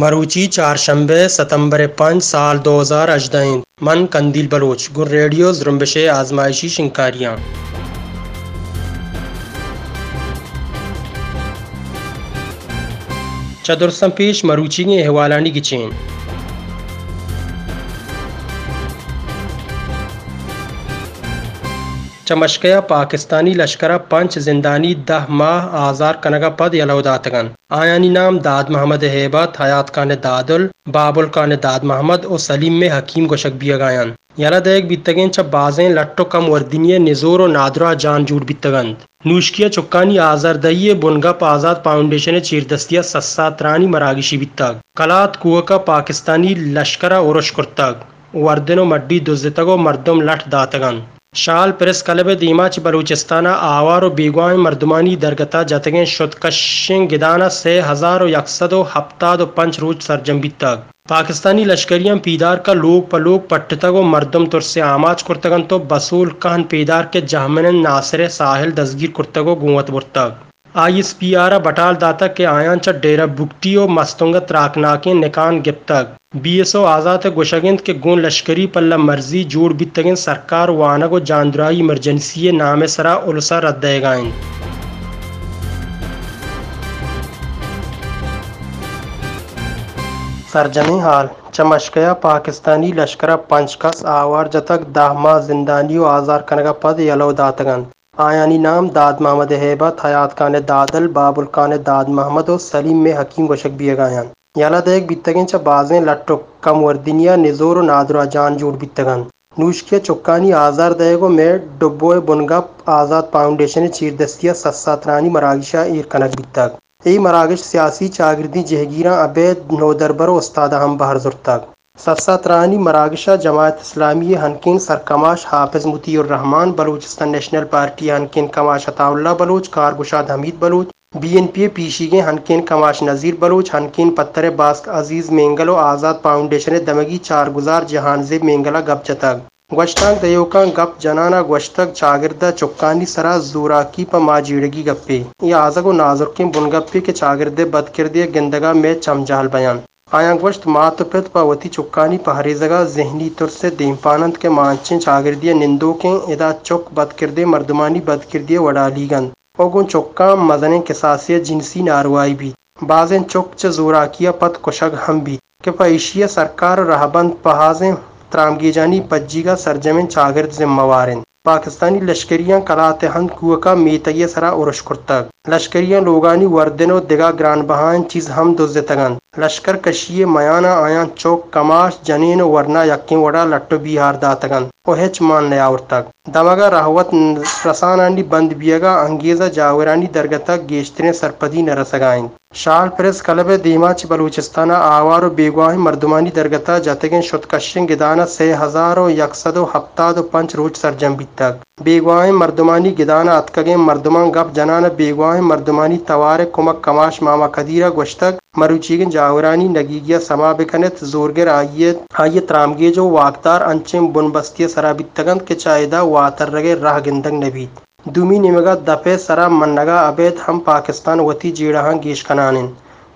मरूची चारशंबे सितंबर पाँच साल दो हज़ार अजदाइन। मन कंदील बलोच। गुर रेडियो जुम्बश आजमाइशी शिंकारियाँ। चदुरसम पेश मरूची हवालानी गिचेन चमशकया पाकिस्तानी लश्करा पंच जिंदानी दह माह आजार कनगा पद यलौदातगन आयानी नाम दाद मोहम्मद हेबत हयात खान दादुल बाबुल खान दाद मोहम्मद और सलीम में हकीम गोशक बियगायन यला देख बितगें च बाजें लट्टो कम वर्दिनिय निजोर और नादरा जान जूट बितगंत नूशकिया चुक्कानी आजार दइये बुनगप आज़ाद फाउंडेशन चीरदस्तिया सस्सा त्रानी मरागिशी बितग कलात कुआ का पाकिस्तानी लश्करा उरुश कुर्तग वर्दनो मड्डी दुजतगो मर्दम लठ दातगन शाल प्रेस कलब दीमाच बलूचिस्ताना आवार बीगवाई मर्दमानी दरगता जतगे शुतकशिंग गिदाना से हज़ार यकसद हफ्ताद पंच रोज सरजम तक पाकिस्तानी लश्करियाँ पीदार का लोग पलोग पट्टतगो मर्दम तुर से आमाज कुर्तगन तो बसूल कहन पीदार के जहमन नासर साहिल दसगीर कुर्तगो गुवत बुर्तग। आई एस पी आर बटाल दाता के आयांच डेरा बुकटी और मस्तुंगत राकनाके निकान गिप्तग। बी एस ओ आज़ाद गोशगिंद के गुण लश्करी पल्ला मर्ज़ी जोड़ बितगिन सरकार वानगो जानदराई इमरजेंसी नाम सरा उलसा रद्देगाइन। सरजमी हाल, चमशकया पाकिस्तानी लश्कर पंचकस आवार जतक दाहमा जिंदानी आजार कनगा पद यलो दातगन आयानी नाम दाद मोहम्मद हेबत, हयात खान दादल, बाबुल खान दाद मोहम्मद और सलीम में हकीम गोशक भी याला देख बितगन च बाजें लट्टो कम वर्दिनिया निजोर नादरा जान जूड़ बितगन नूशकिया चुक्कानी आजार दयगो में डुब्बो बुनगप आज़ाद फाउंडेशन चीरदस्तिया सस्सातरानी मरागिशा ईर कनक बितक यही मरागिश सियासी चागिरदी जहगीरा अबेद नोदरबर उस्ताद हम बहर जुर्तक सत्सतरानी मरागशा जमात इस्लामी हनकिन सरकमाश हाफिज मुतीररहमान बलूचिस्तान नेशनल पार्टी हनकिन कमाश Ataullah Baloch कारगुशाद Hamid Baloch B N P A पीशीगे हनकिन कमाश नज़ीर बलूच हनकिन पत्थर बास्क अज़ीज़ मेंगलो आज़ाद फाउंडेशन दमगी चार गुजार जहानजेब मेंगला गप चतक गोश्ताक दयोका गप जनाना गश्तक चागिरदा चुक्कानी सरा जोराकी प माजीड़गी गप्पे ये आजगो नाजुर के बुनगप्पे के चागिरदे बदकिरदे गिंदगा में चमजाल बयान आया गोश्त मातुपित पवती चुक्कानी पहरे जगह जहनी तुर से दीमपानंद के मांचे चागिरदिया निंदो के इदा चुक बदकिरदे मर्दमानी बदकिरदिय वडालीगन ओगुन चुक्का मजने किसासिया जिनसी नारवाई भी बाजें चुक च जोराकिया पत कुशग हम भी के पैशिया सरकार रहबंद पहाजें त्रामगी जानी पज्जी का सरजमिन चागिरद जिम्मेवारिन पाकिस्तानी लश्करियाँ कलाते हंद कुआ मीतय सरा उर्श कुर्तक लश्करियाँ लोगानी वर्दनो दिगा ग्रान बहान चीज़ हम दुजे तगन लश्कर कशिए मयाना आया चौक कमाश जनीन वरना यक्की वड़ा लट्टो बिहार दातगन ओ हेच मान नया तक दमगा रहवत रसानानी बंद बियगा अंगेजा जावरानी दरगता गेश्तरे सरपदी न शाल प्रेस कलब दीमाच बलूचिस्ताना आवार बेगवाही मर्दमानी दरगता जतगे शुतकशिंग गिदाना से हज़ारों यकसदो हफ्तादो पंच रोज सरजम तक बेगवाही मर्दमानी गिदाना अतकगे मर्दमा गप जनाना बेगवाही मर्दमानी तवार कुमक कमाश मामा कदीरा गोश्तक मरुचीगन जावरानी नगीगिया समा बिकनत जोरगर आयत आयत त्रामगे जो वाकदार अंचिम बुनबस्तिय सराबितगन के चायदा वातर रगे राह गिंदंग नबीत दुमी निमगा दफे सरा मन्नगा अबेद हम पाकिस्तान वती जीड़ा गेश कनानिन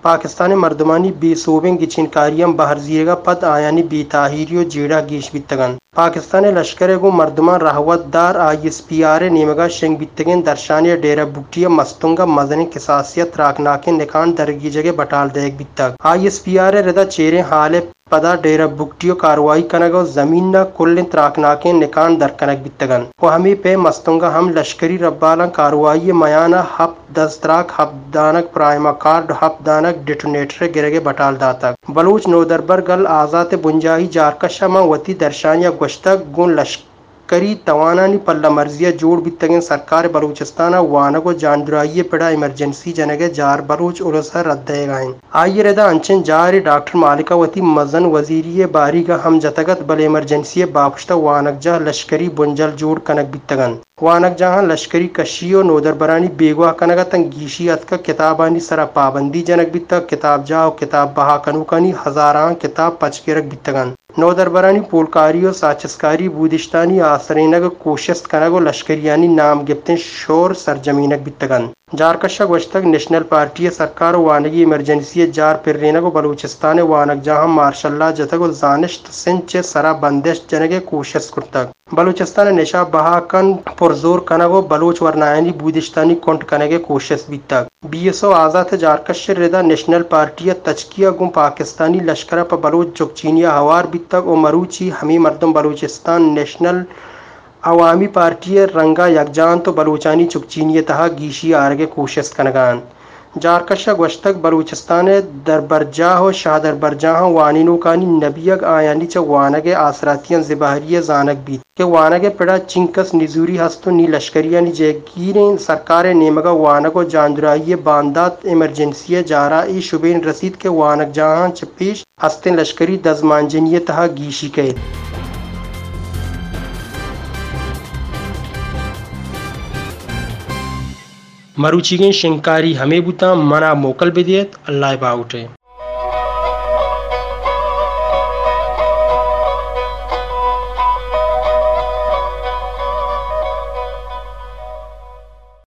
पाकिस्तान मर्दमानी बेसूबें गिचिनकारियम बहरजीगा पद आयानी बेताहिरियो जीड़ा गेश बितगन पाकिस्तान लश्कर गो मर्दमान रहवतदार आई एस पी आर नेमगा शेंग बितगिन दर्शानिया डेरा बुटिया मस्तुंगा मजन किसासियत राकनाके निकान दरगी जगह बटाल देख बितक आई एस पी आर रदा चेरे हाले पदा डेरा बुकटियो कार्रवाई कनगो ज़मीन न कुल त्राकनाके निकान दर कनक बितगन को हमी पे मस्तुंगा हम लश्करी रब्बाला कार्रवाई मयाना हप दस्तराक हप दानक प्राइमा कार्ड हप दानक डिटोनेटर गिरगे बटाल दातक बलूच नोदरबर गल आजात बुंजाई जारकशमा वती दर्शान या गुश्तक गुन लश्कर करी तवानानी पल्ला मर्जिया जोड़ बितगें सरकार बलूचिस्तान वानगो जानदुराइये पिड़ा इमरजेंसी जनगे जार बलूच उलसा रद्देगाइन रेदा अंचन जारी डॉक्टर मालिकावती मजन वजीरी बारी का हम जतगत बल इमरजेंसी बापुश्ता वानक जह लश्करी बुंजल जोड़ कनक बितगन वानक जहाँ लश्करी कशियो नोदर बरानी बेगवा कनगा तंग गीशी अतका किताबानी सरा पाबंदी जनक बितक किताब जाओ, किताब बहा कनुकनी हजारा किताब पचकेरक बितगन नौ दरबरानी पोलकारी साचस्कारी बूदिश्तानी आसरेनग कोशस्त कनगो लश्करियानी नाम गिफ्तें शोर सरजमीनक बितगन जारकशा गोश्तक नेशनल पार्टी सरकार वानगी इमरजेंसी जार पिर्रेनगो बलूचिस्तान वानक जहाँ मार्शल्ला जतगो जानिश सिंच सरा बंदिश जनगे कोशस कुर्तक। बलूचिस्तान निशा बहाकन पुरजोर कनगो बलूच वरनायनी बूदिश्तानी कोंट कनगे कोशस बितक बीएसओ आज़ाद जारकश रिदा नेशनल पार्टी तचकिया गुम पाकिस्तानी लश्कर पर बलूच चुकचीनिया हवार बितक और मरूची, हमी मरदम बलूचिस्तान नेशनल अवामी पार्टी रंगा यकजान तो बलूचानी चुकचीनी तहा गीशी आरगे कोशस कनगान। जारकश गश्तक बलूचिस्तान दरबरजाह शाह दरबरजाह वानिनो कानी नबियग आयानी च, वानगे आसरातियन जिबाहरिय जानक बीत के वानगे पड़ा चिंकस निजूरी हस्तो नी लश्करिया नी जेगीरे, सरकार नेमगा वानगो जानदुराई बांदात इमरजेंसी जारा ई शुबेन रसीद के वानक जहाँ चपेश हस्ते लश्करी दजमांजनिय तहा गीशी के मरुचिगे शिंकारी हमें बुता, मना मोकल बिदियत अल्लाह बाउटे